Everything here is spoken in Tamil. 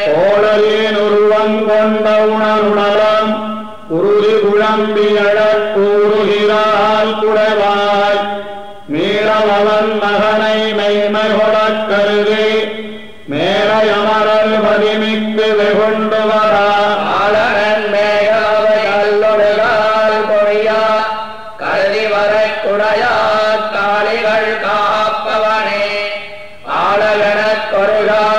கோடலின் உருவம் கொண்ட உணருணலம் உருதி குழம்பி கூறுகிறாள் குடவாய். மீளவன் மகனை மெய்மை கொடக் கருதி மேலை அமரல் மதிமிக்கு வெகுண்டு வரா. அழகன் மேயாவை கல்லொடுகால் பொழியா கருதி வரக்குடையா காளிகள் காப்பவனே. ஆளகனக் கொருகா